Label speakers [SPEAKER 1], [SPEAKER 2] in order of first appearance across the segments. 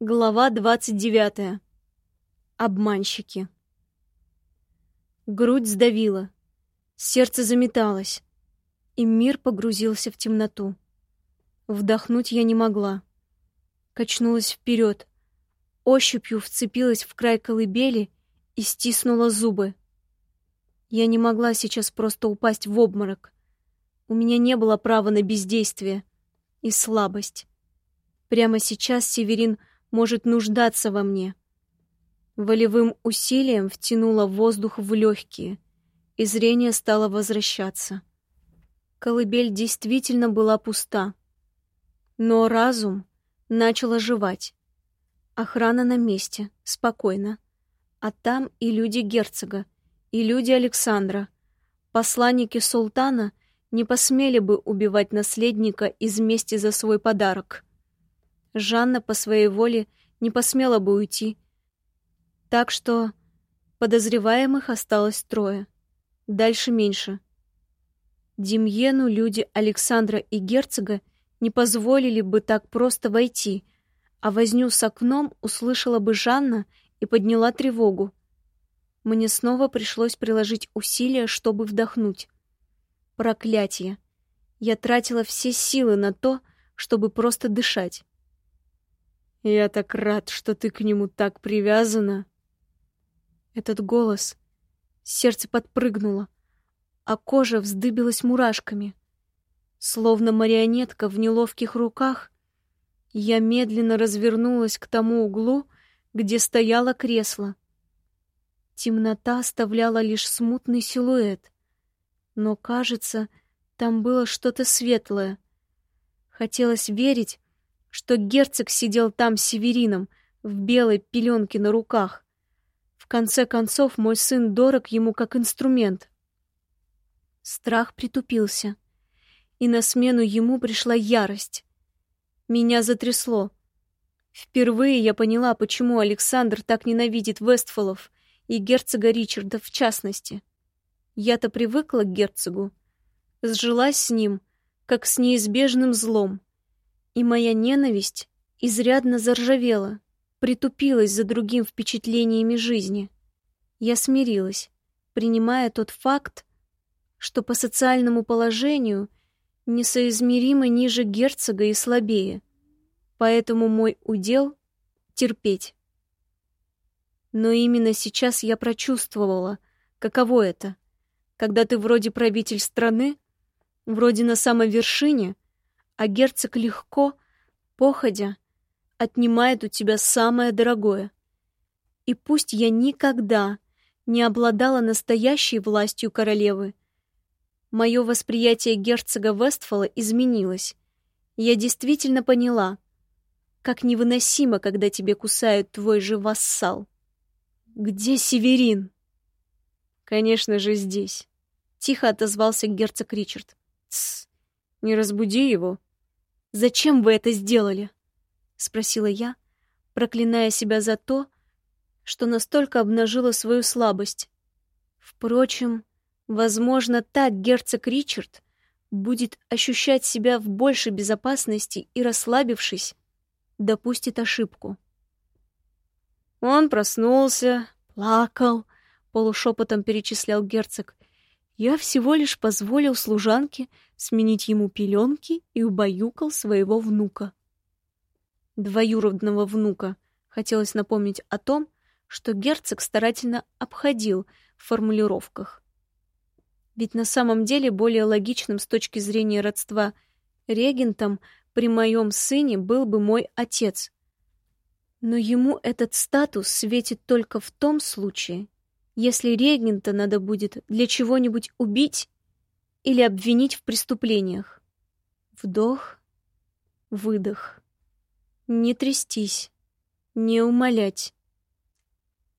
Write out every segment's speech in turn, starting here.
[SPEAKER 1] Глава 29. Обманщики. Грудь сдавила, сердце заметалось, и мир погрузился в темноту. Вдохнуть я не могла. Качнулась вперед, ощупью вцепилась в край колыбели и стиснула зубы. Я не могла сейчас просто упасть в обморок. У меня не было права на бездействие и слабость. Прямо сейчас Северин может нуждаться во мне. Волевым усилием втянула воздух в легкие, и зрение стало возвращаться. Колыбель действительно была пуста. Но разум начал оживать. Охрана на месте, спокойно. А там и люди герцога, и люди Александра. Посланники султана не посмели бы убивать наследника из мести за свой подарок. Жанна по своей воле не посмела бы уйти. Так что подозреваемых осталось трое. Дальше меньше. Демьену люди Александра и герцога не позволили бы так просто войти, а возню с окном услышала бы Жанна и подняла тревогу. Мне снова пришлось приложить усилия, чтобы вдохнуть. Проклятие! Я тратила все силы на то, чтобы просто дышать. Я так рад, что ты к нему так привязана. Этот голос. Сердце подпрыгнуло, а кожа вздыбилась мурашками. Словно марионетка в неловких руках, я медленно развернулась к тому углу, где стояло кресло. Темнота оставляла лишь смутный силуэт, но, кажется, там было что-то светлое. Хотелось верить, что герцог сидел там с Северином в белой пеленке на руках. В конце концов, мой сын дорог ему как инструмент. Страх притупился, и на смену ему пришла ярость. Меня затрясло. Впервые я поняла, почему Александр так ненавидит Вестфолов и герцога Ричарда в частности. Я-то привыкла к герцогу, сжилась с ним, как с неизбежным злом и моя ненависть изрядно заржавела, притупилась за другим впечатлениями жизни. Я смирилась, принимая тот факт, что по социальному положению несоизмеримо ниже герцога и слабее, поэтому мой удел — терпеть. Но именно сейчас я прочувствовала, каково это, когда ты вроде правитель страны, вроде на самой вершине — а герцог легко, походя, отнимает у тебя самое дорогое. И пусть я никогда не обладала настоящей властью королевы, мое восприятие герцога Вестфола изменилось. Я действительно поняла, как невыносимо, когда тебе кусают твой же вассал. Где Северин? Конечно же, здесь. Тихо отозвался герцог Ричард. Тсс, не разбуди его. Зачем вы это сделали? спросила я, проклиная себя за то, что настолько обнажила свою слабость. Впрочем, возможно, так герцог Ричард будет ощущать себя в большей безопасности и, расслабившись, допустит ошибку. Он проснулся, плакал, полушепотом перечислял герцог. Я всего лишь позволил служанке сменить ему пеленки и убаюкал своего внука. Двоюродного внука хотелось напомнить о том, что герцог старательно обходил в формулировках. Ведь на самом деле более логичным с точки зрения родства регентом при моем сыне был бы мой отец. Но ему этот статус светит только в том случае, если регента надо будет для чего-нибудь убить или обвинить в преступлениях. Вдох, выдох. Не трястись, не умолять.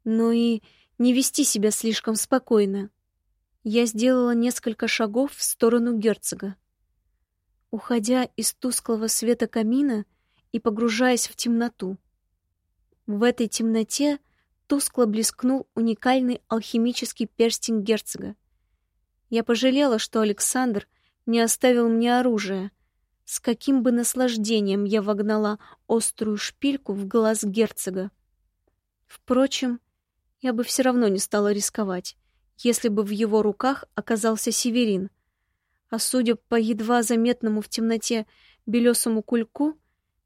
[SPEAKER 1] Но и не вести себя слишком спокойно. Я сделала несколько шагов в сторону герцога. Уходя из тусклого света камина и погружаясь в темноту. В этой темноте тускло блескнул уникальный алхимический перстень герцога. Я пожалела, что Александр не оставил мне оружие. с каким бы наслаждением я вогнала острую шпильку в глаз герцога. Впрочем, я бы все равно не стала рисковать, если бы в его руках оказался Северин. А судя по едва заметному в темноте белесому кульку,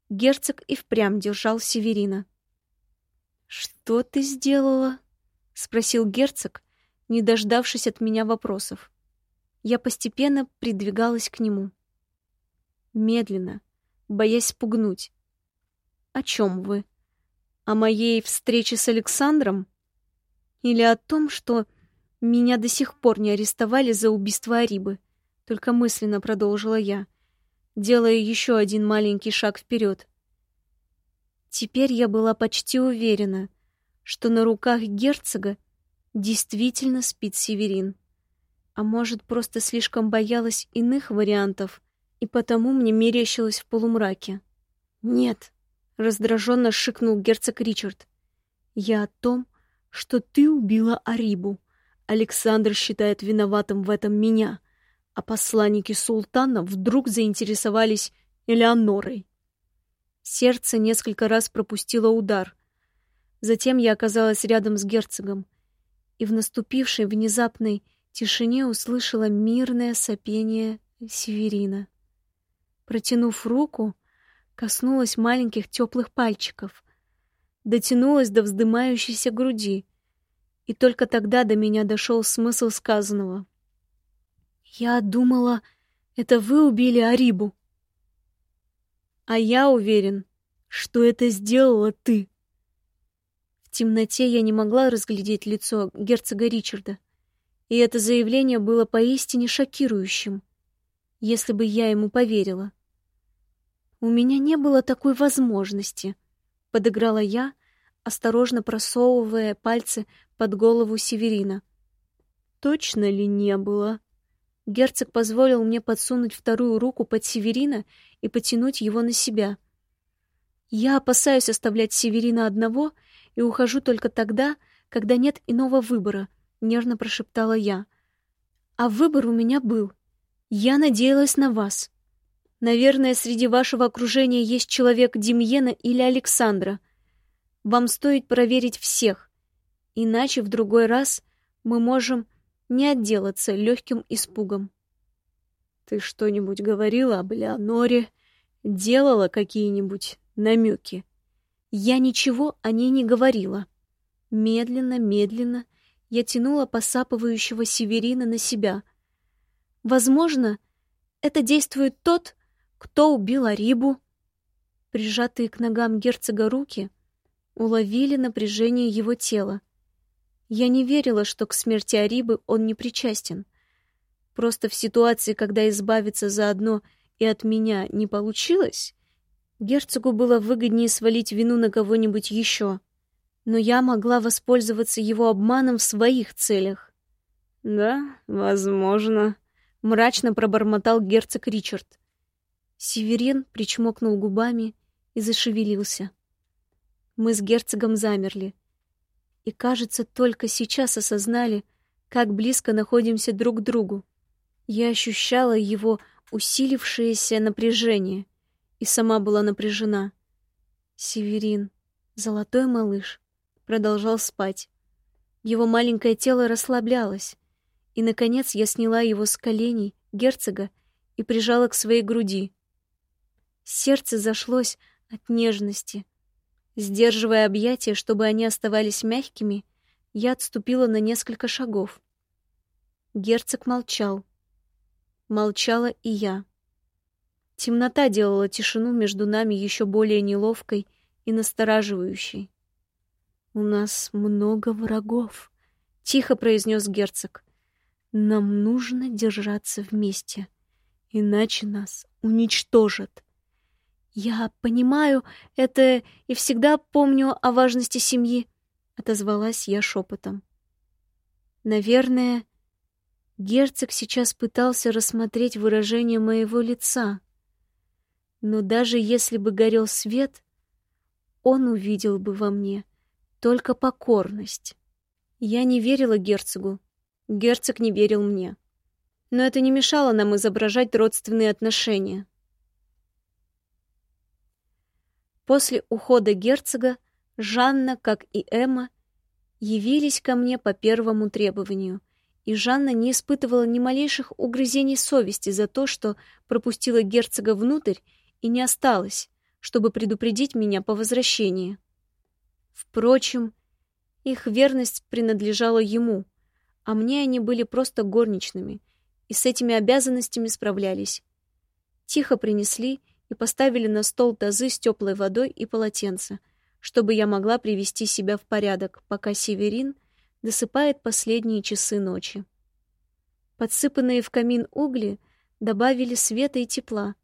[SPEAKER 1] герцог и впрямь держал Северина. «Что ты сделала?» — спросил герцог, не дождавшись от меня вопросов. Я постепенно придвигалась к нему медленно, боясь спугнуть. «О чем вы? О моей встрече с Александром? Или о том, что меня до сих пор не арестовали за убийство Арибы?» Только мысленно продолжила я, делая еще один маленький шаг вперед. Теперь я была почти уверена, что на руках герцога действительно спит Северин. А может, просто слишком боялась иных вариантов, и потому мне мерещилось в полумраке. «Нет», — раздраженно шикнул герцог Ричард. «Я о том, что ты убила Арибу. Александр считает виноватым в этом меня, а посланники султана вдруг заинтересовались Элеонорой». Сердце несколько раз пропустило удар. Затем я оказалась рядом с герцогом, и в наступившей внезапной тишине услышала мирное сопение Северина. Протянув руку, коснулась маленьких теплых пальчиков, дотянулась до вздымающейся груди, и только тогда до меня дошел смысл сказанного. «Я думала, это вы убили Арибу». «А я уверен, что это сделала ты». В темноте я не могла разглядеть лицо герцога Ричарда, и это заявление было поистине шокирующим — если бы я ему поверила. У меня не было такой возможности, подыграла я, осторожно просовывая пальцы под голову Северина. Точно ли не было? Герцог позволил мне подсунуть вторую руку под Северина и потянуть его на себя. Я опасаюсь оставлять Северина одного и ухожу только тогда, когда нет иного выбора, нежно прошептала я. А выбор у меня был. Я надеялась на вас. Наверное, среди вашего окружения есть человек Демьена или Александра. Вам стоит проверить всех, иначе в другой раз мы можем не отделаться легким испугом. Ты что-нибудь говорила об Леоноре? Делала какие-нибудь намеки? Я ничего о ней не говорила. Медленно, медленно я тянула посапывающего Северина на себя — Возможно, это действует тот, кто убил Арибу. Прижатые к ногам герцога руки уловили напряжение его тела. Я не верила, что к смерти Арибы он не причастен. Просто в ситуации, когда избавиться заодно и от меня не получилось, герцогу было выгоднее свалить вину на кого-нибудь еще. Но я могла воспользоваться его обманом в своих целях. «Да, возможно», мрачно пробормотал герцог Ричард. Северин причмокнул губами и зашевелился. Мы с герцогом замерли. И, кажется, только сейчас осознали, как близко находимся друг к другу. Я ощущала его усилившееся напряжение и сама была напряжена. Северин, золотой малыш, продолжал спать. Его маленькое тело расслаблялось, и, наконец, я сняла его с коленей герцога и прижала к своей груди. Сердце зашлось от нежности. Сдерживая объятия, чтобы они оставались мягкими, я отступила на несколько шагов. Герцог молчал. Молчала и я. Темнота делала тишину между нами еще более неловкой и настораживающей. «У нас много врагов», — тихо произнес герцог. Нам нужно держаться вместе, иначе нас уничтожат. Я понимаю это и всегда помню о важности семьи, отозвалась я шепотом. Наверное, герцог сейчас пытался рассмотреть выражение моего лица. Но даже если бы горел свет, он увидел бы во мне только покорность. Я не верила герцогу, Герцог не верил мне. Но это не мешало нам изображать родственные отношения. После ухода герцога Жанна, как и Эмма, явились ко мне по первому требованию, и Жанна не испытывала ни малейших угрызений совести за то, что пропустила герцога внутрь и не осталась, чтобы предупредить меня по возвращении. Впрочем, их верность принадлежала ему, а мне они были просто горничными, и с этими обязанностями справлялись. Тихо принесли и поставили на стол тазы с теплой водой и полотенца, чтобы я могла привести себя в порядок, пока Северин досыпает последние часы ночи. Подсыпанные в камин угли добавили света и тепла,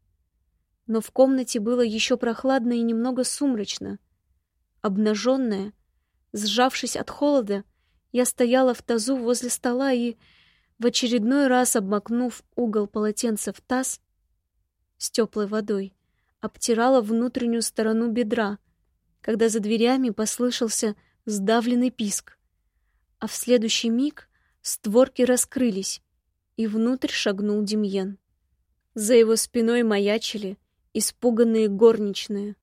[SPEAKER 1] но в комнате было еще прохладно и немного сумрачно. Обнаженная, сжавшись от холода, я стояла в тазу возле стола и, в очередной раз обмакнув угол полотенца в таз с теплой водой, обтирала внутреннюю сторону бедра, когда за дверями послышался сдавленный писк, а в следующий миг створки раскрылись, и внутрь шагнул Демьен. За его спиной маячили испуганные горничные.